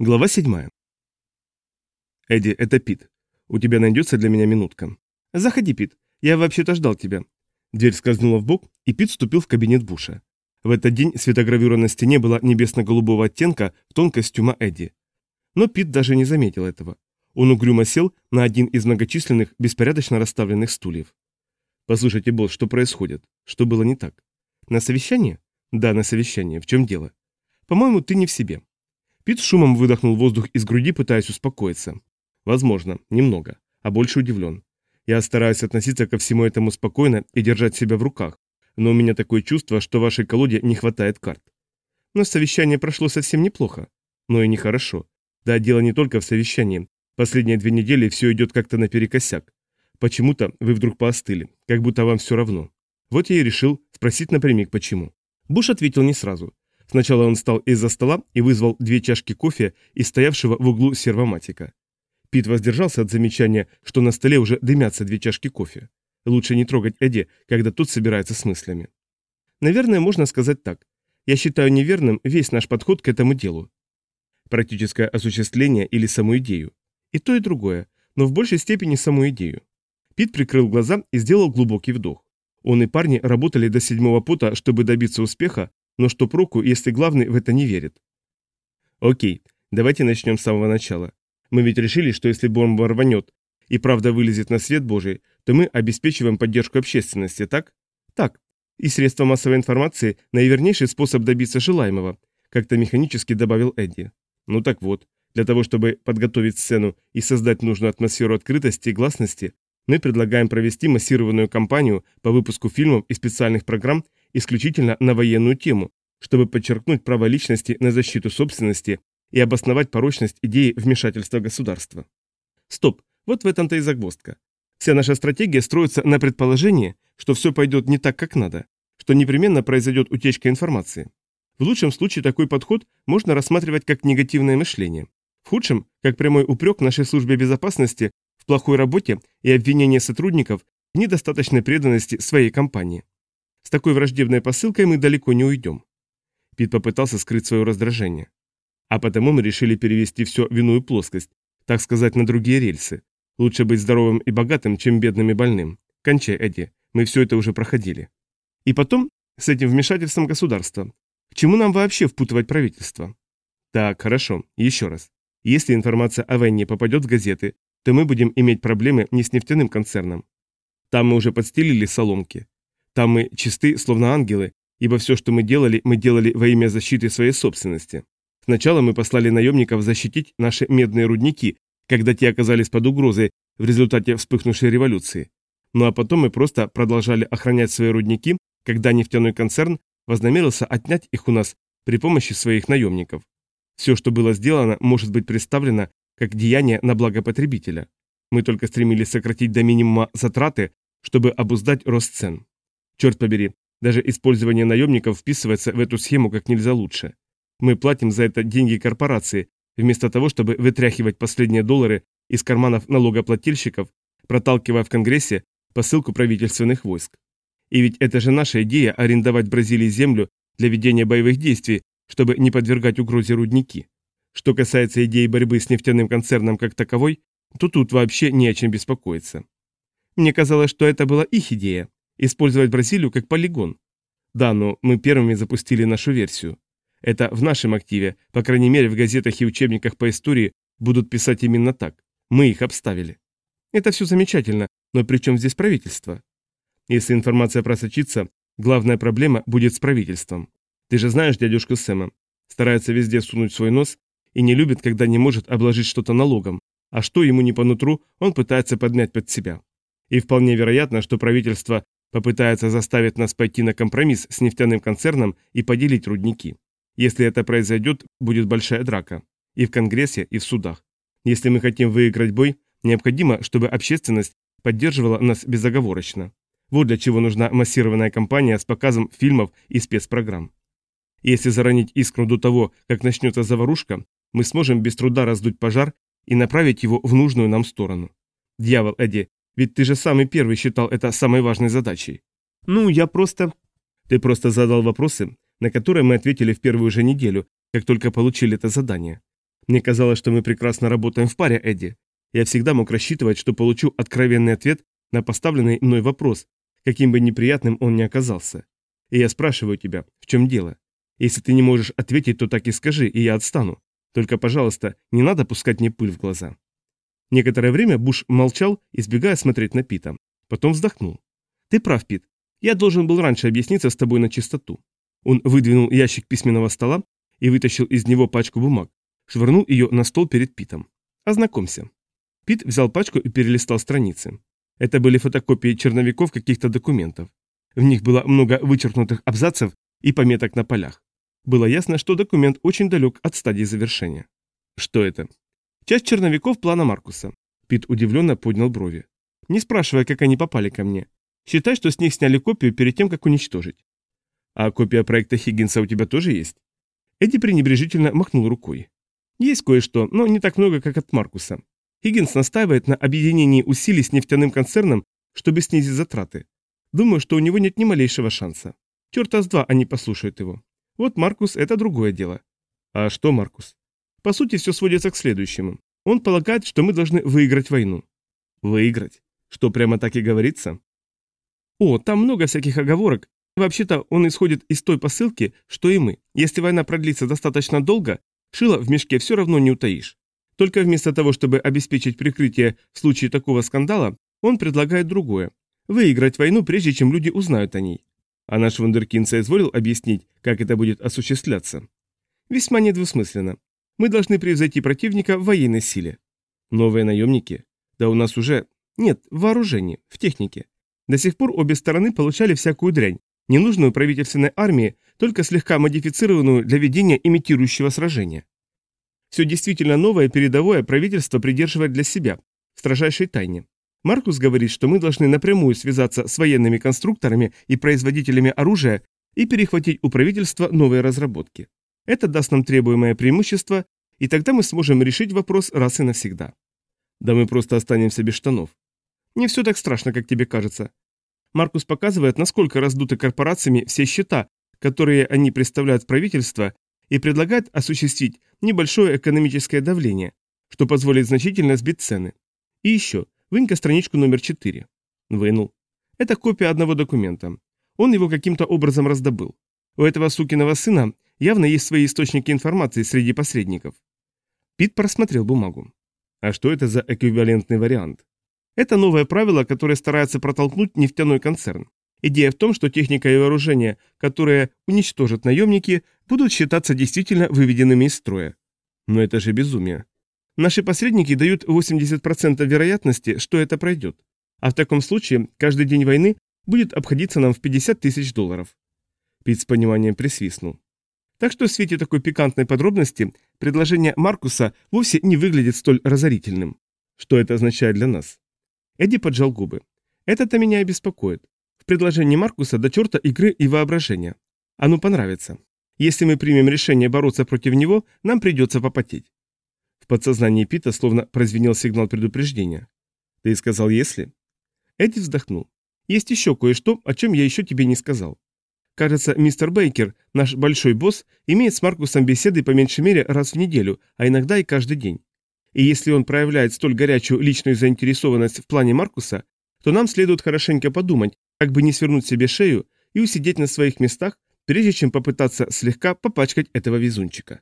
Глава 7. Эдди, это Пит. У тебя найдется для меня минутка? Заходи, Пит. Я вообще-то ждал тебя. Дверь скользнула в бок, и Пит вступил в кабинет Буша. В этот день светогравюра на стене была небесно-голубого оттенка в тон костюма Эдди. Но Пит даже не заметил этого. Он угрюмо сел на один из многочисленных, беспорядочно расставленных стульев. «Послушайте, босс, что происходит? Что было не так?» «На совещание?» «Да, на совещание. В чем дело?» «По-моему, ты не в себе. Пит шумом выдохнул воздух из груди, пытаясь успокоиться. Возможно, немного, а больше удивлен. Я стараюсь относиться ко всему этому спокойно и держать себя в руках, но у меня такое чувство, что вашей колоде не хватает карт. Но совещание прошло совсем неплохо. Но и нехорошо. Да, дело не только в совещании. Последние две недели все идет как-то наперекосяк. Почему-то вы вдруг поостыли, как будто вам все равно. Вот я и решил спросить напрямик, почему. Буш ответил не сразу. Сначала он встал из-за стола и вызвал две чашки кофе из стоявшего в углу сервоматика. Пит воздержался от замечания, что на столе уже дымятся две чашки кофе. Лучше не трогать Эдди, когда тот собирается с мыслями. Наверное, можно сказать так. Я считаю неверным весь наш подход к этому делу. Практическое осуществление или саму идею. И то, и другое, но в большей степени саму идею. Пит прикрыл глаза и сделал глубокий вдох. Он и парни работали до седьмого пота, чтобы добиться успеха, но что проку, если главный в это не верит? Окей, давайте начнем с самого начала. Мы ведь решили, что если бомба рванет и правда вылезет на свет Божий, то мы обеспечиваем поддержку общественности, так? Так. И средства массовой информации – наивернейший способ добиться желаемого, как-то механически добавил Эдди. Ну так вот, для того, чтобы подготовить сцену и создать нужную атмосферу открытости и гласности, мы предлагаем провести массированную кампанию по выпуску фильмов и специальных программ исключительно на военную тему, чтобы подчеркнуть право личности на защиту собственности и обосновать порочность идеи вмешательства государства. Стоп, вот в этом-то и загвоздка. Вся наша стратегия строится на предположении, что все пойдет не так, как надо, что непременно произойдет утечка информации. В лучшем случае такой подход можно рассматривать как негативное мышление. В худшем, как прямой упрек нашей службе безопасности в плохой работе и обвинение сотрудников в недостаточной преданности своей компании. С такой враждебной посылкой мы далеко не уйдем. Пит попытался скрыть свое раздражение. А потому мы решили перевести все в иную плоскость, так сказать, на другие рельсы. Лучше быть здоровым и богатым, чем бедным и больным. Кончай, Эдди, мы все это уже проходили. И потом, с этим вмешательством государства, к чему нам вообще впутывать правительство? Так, хорошо, еще раз. Если информация о войне попадет в газеты, то мы будем иметь проблемы не с нефтяным концерном. Там мы уже подстелили соломки. Там мы чисты, словно ангелы, ибо все, что мы делали, мы делали во имя защиты своей собственности. Сначала мы послали наемников защитить наши медные рудники, когда те оказались под угрозой в результате вспыхнувшей революции. Ну а потом мы просто продолжали охранять свои рудники, когда нефтяной концерн вознамерился отнять их у нас при помощи своих наемников. Все, что было сделано, может быть представлено как деяние на благо потребителя. Мы только стремились сократить до минимума затраты, чтобы обуздать рост цен. Черт побери, даже использование наемников вписывается в эту схему как нельзя лучше. Мы платим за это деньги корпорации, вместо того, чтобы вытряхивать последние доллары из карманов налогоплательщиков, проталкивая в Конгрессе посылку правительственных войск. И ведь это же наша идея арендовать Бразилии землю для ведения боевых действий, чтобы не подвергать угрозе рудники. Что касается идеи борьбы с нефтяным концерном как таковой, то тут вообще не о чем беспокоиться. Мне казалось, что это была их идея, Использовать Бразилию как полигон. Да, но мы первыми запустили нашу версию. Это в нашем активе, по крайней мере в газетах и учебниках по истории будут писать именно так. Мы их обставили. Это все замечательно, но при чем здесь правительство? Если информация просочится, главная проблема будет с правительством. Ты же знаешь дядюшку Сэма. Старается везде сунуть свой нос и не любит, когда не может обложить что-то налогом. А что ему не по нутру, он пытается подмять под себя. И вполне вероятно, что правительство Попытается заставить нас пойти на компромисс с нефтяным концерном и поделить рудники. Если это произойдет, будет большая драка. И в Конгрессе, и в судах. Если мы хотим выиграть бой, необходимо, чтобы общественность поддерживала нас безоговорочно. Вот для чего нужна массированная кампания с показом фильмов и спецпрограмм. Если заронить искру до того, как начнется заварушка, мы сможем без труда раздуть пожар и направить его в нужную нам сторону. Дьявол, Эдди, ведь ты же самый первый считал это самой важной задачей. Ну, я просто... Ты просто задал вопросы, на которые мы ответили в первую же неделю, как только получили это задание. Мне казалось, что мы прекрасно работаем в паре, Эдди. Я всегда мог рассчитывать, что получу откровенный ответ на поставленный мной вопрос, каким бы неприятным он ни оказался. И я спрашиваю тебя, в чем дело? Если ты не можешь ответить, то так и скажи, и я отстану. Только, пожалуйста, не надо пускать мне пыль в глаза. Некоторое время Буш молчал, избегая смотреть на Пита. Потом вздохнул. Ты прав, Пит. Я должен был раньше объясниться с тобой на чистоту. Он выдвинул ящик письменного стола и вытащил из него пачку бумаг, швырнул ее на стол перед Питом. Ознакомься. Пит взял пачку и перелистал страницы. Это были фотокопии черновиков каких-то документов. В них было много вычеркнутых абзацев и пометок на полях. Было ясно, что документ очень далек от стадии завершения. Что это? Часть черновиков плана Маркуса. Пит удивленно поднял брови. Не спрашивая, как они попали ко мне. Считай, что с них сняли копию перед тем, как уничтожить. А копия проекта Хиггинса у тебя тоже есть? Эдди пренебрежительно махнул рукой. Есть кое-что, но не так много, как от Маркуса. Хиггинс настаивает на объединении усилий с нефтяным концерном, чтобы снизить затраты. Думаю, что у него нет ни малейшего шанса. Черта с два они послушают его. Вот Маркус – это другое дело. А что Маркус? По сути, все сводится к следующему. Он полагает, что мы должны выиграть войну. Выиграть? Что, прямо так и говорится? О, там много всяких оговорок. Вообще-то он исходит из той посылки, что и мы. Если война продлится достаточно долго, шило в мешке все равно не утаишь. Только вместо того, чтобы обеспечить прикрытие в случае такого скандала, он предлагает другое – выиграть войну, прежде чем люди узнают о ней. А наш вундеркинд соизволил объяснить, как это будет осуществляться. Весьма недвусмысленно. Мы должны превзойти противника в военной силе. Новые наемники? Да у нас уже... Нет, в вооружении, в технике. До сих пор обе стороны получали всякую дрянь, ненужную правительственной армии, только слегка модифицированную для ведения имитирующего сражения. Все действительно новое передовое правительство придерживает для себя, в строжайшей тайне. Маркус говорит, что мы должны напрямую связаться с военными конструкторами и производителями оружия и перехватить у правительства новые разработки. Это даст нам требуемое преимущество, и тогда мы сможем решить вопрос раз и навсегда. Да мы просто останемся без штанов. Не все так страшно, как тебе кажется. Маркус показывает, насколько раздуты корпорациями все счета, которые они представляют в правительство, и предлагает осуществить небольшое экономическое давление, что позволит значительно сбить цены. И еще, вынь-ка страничку номер 4. Вынул. Это копия одного документа. Он его каким-то образом раздобыл. У этого сукиного сына явно есть свои источники информации среди посредников. Пит просмотрел бумагу. А что это за эквивалентный вариант? Это новое правило, которое старается протолкнуть нефтяной концерн. Идея в том, что техника и вооружение, которые уничтожат наемники, будут считаться действительно выведенными из строя. Но это же безумие. Наши посредники дают 80% вероятности, что это пройдет. А в таком случае каждый день войны будет обходиться нам в 50 тысяч долларов. Пит с пониманием присвистнул. Так что в свете такой пикантной подробности предложение Маркуса вовсе не выглядит столь разорительным. Что это означает для нас? Эдди поджал губы. Это-то меня и беспокоит. В предложении Маркуса до черта игры и воображения. Оно понравится. Если мы примем решение бороться против него, нам придется попотеть. В подсознании Пита словно прозвенел сигнал предупреждения. Ты сказал «если»? Эдди вздохнул. Есть еще кое-что, о чем я еще тебе не сказал. Кажется, мистер Бейкер, наш большой босс, имеет с Маркусом беседы по меньшей мере раз в неделю, а иногда и каждый день. И если он проявляет столь горячую личную заинтересованность в плане Маркуса, то нам следует хорошенько подумать, как бы не свернуть себе шею и усидеть на своих местах, прежде чем попытаться слегка попачкать этого везунчика.